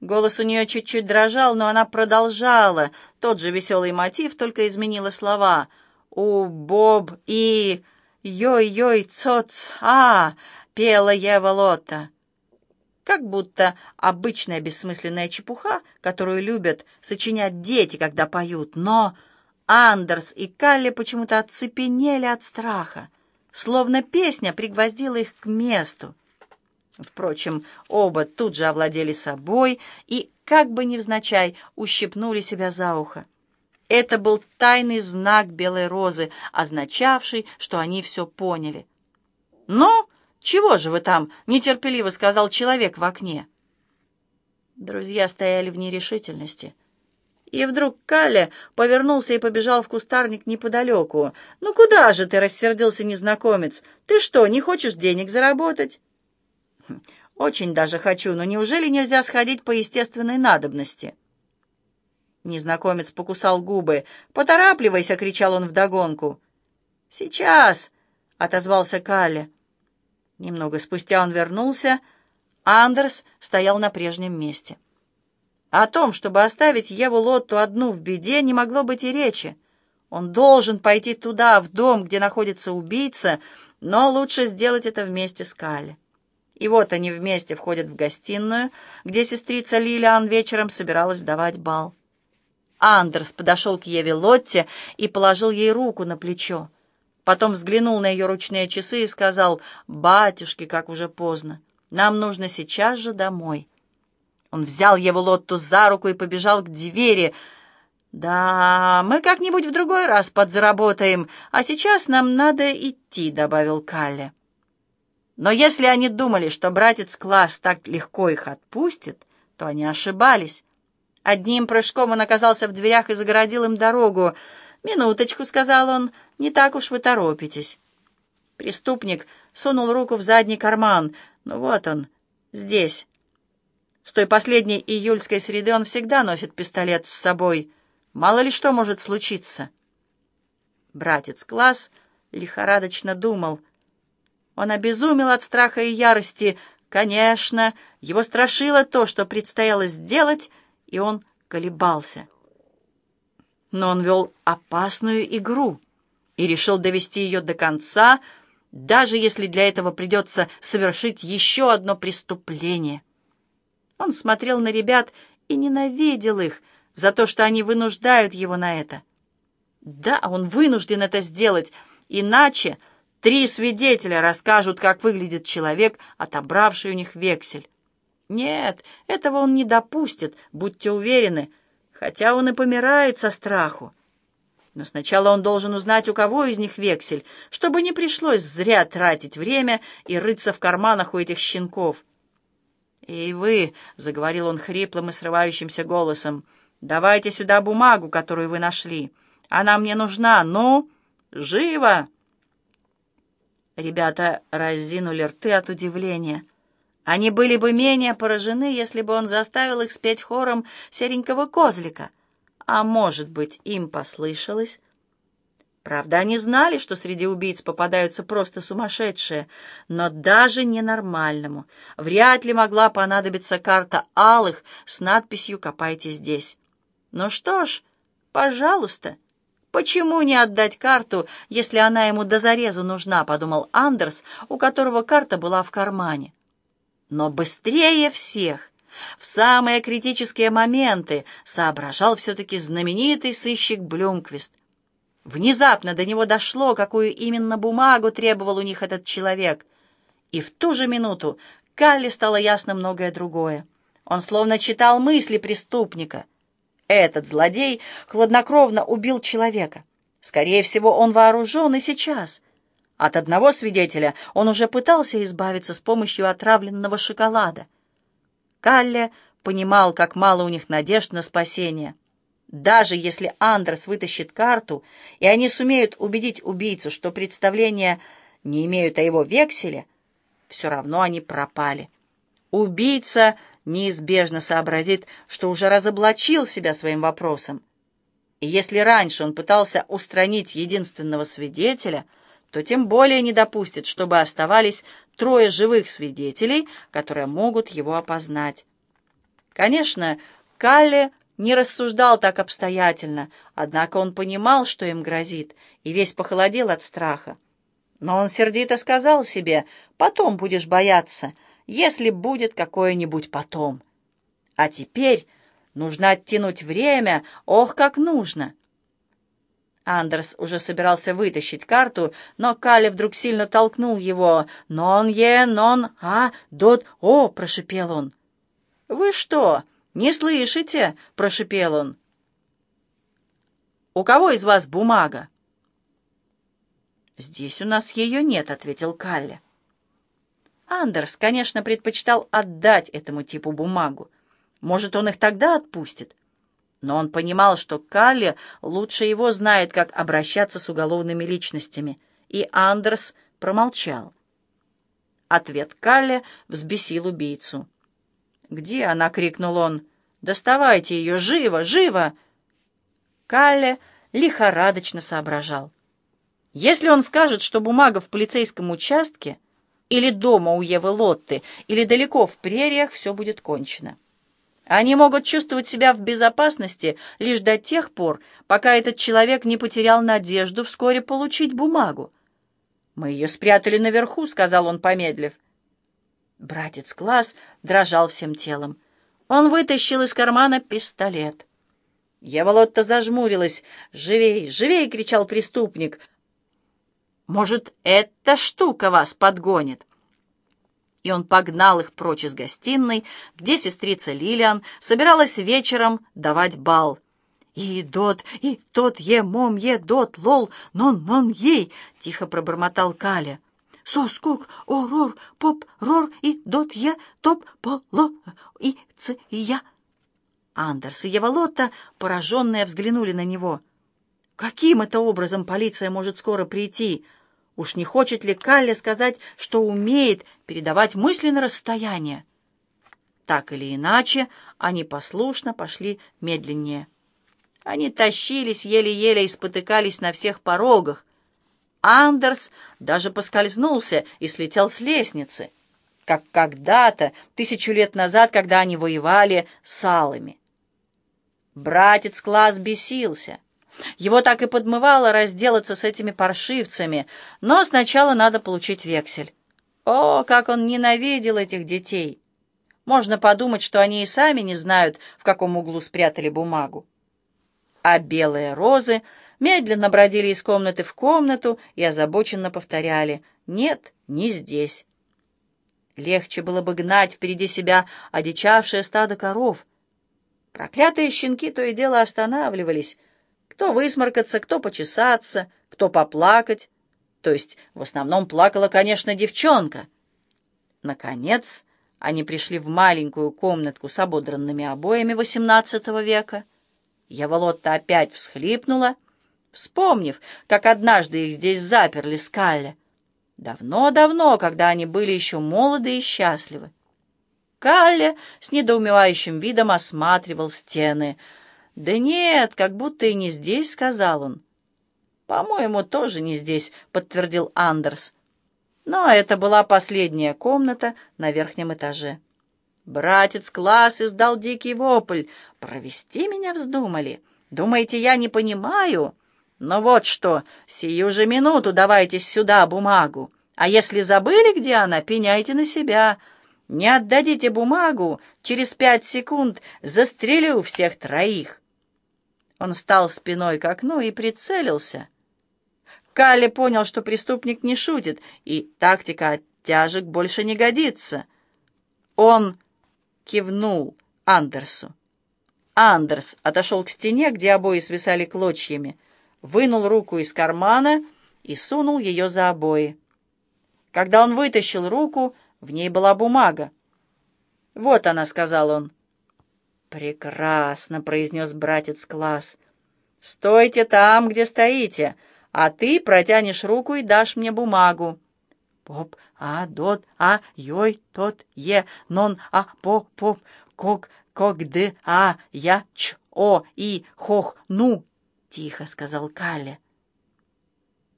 Голос у нее чуть-чуть дрожал, но она продолжала. Тот же веселый мотив, только изменила слова. «У Боб и... Йой-йой, цоц, а!» — пела Ева Лотта. Как будто обычная бессмысленная чепуха, которую любят сочинять дети, когда поют. Но Андерс и Калли почему-то оцепенели от страха, словно песня пригвоздила их к месту. Впрочем, оба тут же овладели собой и, как бы невзначай, ущипнули себя за ухо. Это был тайный знак белой розы, означавший, что они все поняли. «Ну, чего же вы там?» — нетерпеливо сказал человек в окне. Друзья стояли в нерешительности. И вдруг Калля повернулся и побежал в кустарник неподалеку. «Ну куда же ты?» — рассердился незнакомец. «Ты что, не хочешь денег заработать?» «Очень даже хочу, но неужели нельзя сходить по естественной надобности?» Незнакомец покусал губы. «Поторапливайся!» — кричал он вдогонку. «Сейчас!» — отозвался Калли. Немного спустя он вернулся. Андерс стоял на прежнем месте. О том, чтобы оставить Еву Лотту одну в беде, не могло быть и речи. Он должен пойти туда, в дом, где находится убийца, но лучше сделать это вместе с Калли. И вот они вместе входят в гостиную, где сестрица Лилиан вечером собиралась давать бал. Андерс подошел к Еве Лотте и положил ей руку на плечо. Потом взглянул на ее ручные часы и сказал, «Батюшки, как уже поздно, нам нужно сейчас же домой». Он взял его Лотту за руку и побежал к двери. «Да, мы как-нибудь в другой раз подзаработаем, а сейчас нам надо идти», — добавил Калле. Но если они думали, что братец Класс так легко их отпустит, то они ошибались. Одним прыжком он оказался в дверях и загородил им дорогу. «Минуточку», — сказал он, — «не так уж вы торопитесь». Преступник сунул руку в задний карман. «Ну вот он, здесь». С той последней июльской среды он всегда носит пистолет с собой. Мало ли что может случиться. Братец Класс лихорадочно думал — он обезумел от страха и ярости. Конечно, его страшило то, что предстояло сделать, и он колебался. Но он вел опасную игру и решил довести ее до конца, даже если для этого придется совершить еще одно преступление. Он смотрел на ребят и ненавидел их за то, что они вынуждают его на это. Да, он вынужден это сделать, иначе Три свидетеля расскажут, как выглядит человек, отобравший у них вексель. Нет, этого он не допустит, будьте уверены, хотя он и помирает со страху. Но сначала он должен узнать, у кого из них вексель, чтобы не пришлось зря тратить время и рыться в карманах у этих щенков. «Эй, вы!» — заговорил он хриплым и срывающимся голосом. «Давайте сюда бумагу, которую вы нашли. Она мне нужна. Ну, живо!» Ребята разинули рты от удивления. Они были бы менее поражены, если бы он заставил их спеть хором серенького козлика. А может быть, им послышалось? Правда, они знали, что среди убийц попадаются просто сумасшедшие, но даже ненормальному вряд ли могла понадобиться карта алых с надписью «Копайте здесь». Ну что ж, пожалуйста. «Почему не отдать карту, если она ему до зарезу нужна?» — подумал Андерс, у которого карта была в кармане. Но быстрее всех, в самые критические моменты, соображал все-таки знаменитый сыщик Блюмквист. Внезапно до него дошло, какую именно бумагу требовал у них этот человек. И в ту же минуту Калли стало ясно многое другое. Он словно читал мысли преступника — этот злодей хладнокровно убил человека. Скорее всего, он вооружен и сейчас. От одного свидетеля он уже пытался избавиться с помощью отравленного шоколада. Калле понимал, как мало у них надежд на спасение. Даже если Андрес вытащит карту, и они сумеют убедить убийцу, что представления не имеют о его векселе, все равно они пропали. Убийца неизбежно сообразит, что уже разоблачил себя своим вопросом. И если раньше он пытался устранить единственного свидетеля, то тем более не допустит, чтобы оставались трое живых свидетелей, которые могут его опознать. Конечно, Калле не рассуждал так обстоятельно, однако он понимал, что им грозит, и весь похолодел от страха. Но он сердито сказал себе, «Потом будешь бояться, если будет какое-нибудь потом». А теперь нужно оттянуть время, ох, как нужно. Андерс уже собирался вытащить карту, но Калли вдруг сильно толкнул его. «Нон е, нон, а, дот, о!» — прошипел он. «Вы что, не слышите?» — прошипел он. «У кого из вас бумага?» «Здесь у нас ее нет», — ответил Калли. Андерс, конечно, предпочитал отдать этому типу бумагу. Может, он их тогда отпустит? Но он понимал, что Калли лучше его знает, как обращаться с уголовными личностями, и Андерс промолчал. Ответ Калли взбесил убийцу. «Где она?» — крикнул он. «Доставайте ее! Живо! Живо!» Калле лихорадочно соображал. Если он скажет, что бумага в полицейском участке, или дома у Евы Лотты, или далеко в прериях, все будет кончено. Они могут чувствовать себя в безопасности лишь до тех пор, пока этот человек не потерял надежду вскоре получить бумагу. «Мы ее спрятали наверху», — сказал он, помедлив. Братец Класс дрожал всем телом. Он вытащил из кармана пистолет. Еволотта зажмурилась. «Живей, живей!» — кричал преступник. «Может, эта штука вас подгонит?» и он погнал их прочь из гостиной, где сестрица Лилиан собиралась вечером давать бал. «И дот, и тот е, мом е, дот, лол, нон, нон, ей!» — тихо пробормотал Каля. «Соскок, орор, поп, рор, и дот е, топ, поло, и ц, и я!» Андерс и Еволотта, пораженные, взглянули на него. «Каким это образом полиция может скоро прийти?» Уж не хочет ли Калли сказать, что умеет передавать мысли на расстояние? Так или иначе, они послушно пошли медленнее. Они тащились еле-еле и спотыкались на всех порогах. Андерс даже поскользнулся и слетел с лестницы, как когда-то, тысячу лет назад, когда они воевали с алами. Братец Класс бесился — его так и подмывало разделаться с этими паршивцами, но сначала надо получить вексель. О, как он ненавидел этих детей! Можно подумать, что они и сами не знают, в каком углу спрятали бумагу. А белые розы медленно бродили из комнаты в комнату и озабоченно повторяли «Нет, не здесь». Легче было бы гнать впереди себя одичавшее стадо коров. Проклятые щенки то и дело останавливались — кто высморкаться, кто почесаться, кто поплакать. То есть в основном плакала, конечно, девчонка. Наконец, они пришли в маленькую комнатку с ободранными обоями XVIII века. Яволотта опять всхлипнула, вспомнив, как однажды их здесь заперли скалли. Давно-давно, когда они были еще молоды и счастливы. Калле с недоумевающим видом осматривал стены — «Да нет, как будто и не здесь», — сказал он. «По-моему, тоже не здесь», — подтвердил Андерс. Но это была последняя комната на верхнем этаже. Братец класс издал дикий вопль. «Провести меня вздумали? Думаете, я не понимаю? Но вот что, сию же минуту давайте сюда бумагу. А если забыли, где она, пеняйте на себя. Не отдадите бумагу, через пять секунд застрелю всех троих». Он стал спиной к окну и прицелился. Калли понял, что преступник не шутит, и тактика оттяжек больше не годится. Он кивнул Андерсу. Андерс отошел к стене, где обои свисали клочьями, вынул руку из кармана и сунул ее за обои. Когда он вытащил руку, в ней была бумага. «Вот она», — сказал он. «Прекрасно», — произнес братец класс. «Стойте там, где стоите, а ты протянешь руку и дашь мне бумагу». «Поп, а, дот, а, йой, тот, е, нон, а, по, поп, кок, кок, ды, а, я, ч, о, и, хох, ну», — тихо сказал Калли.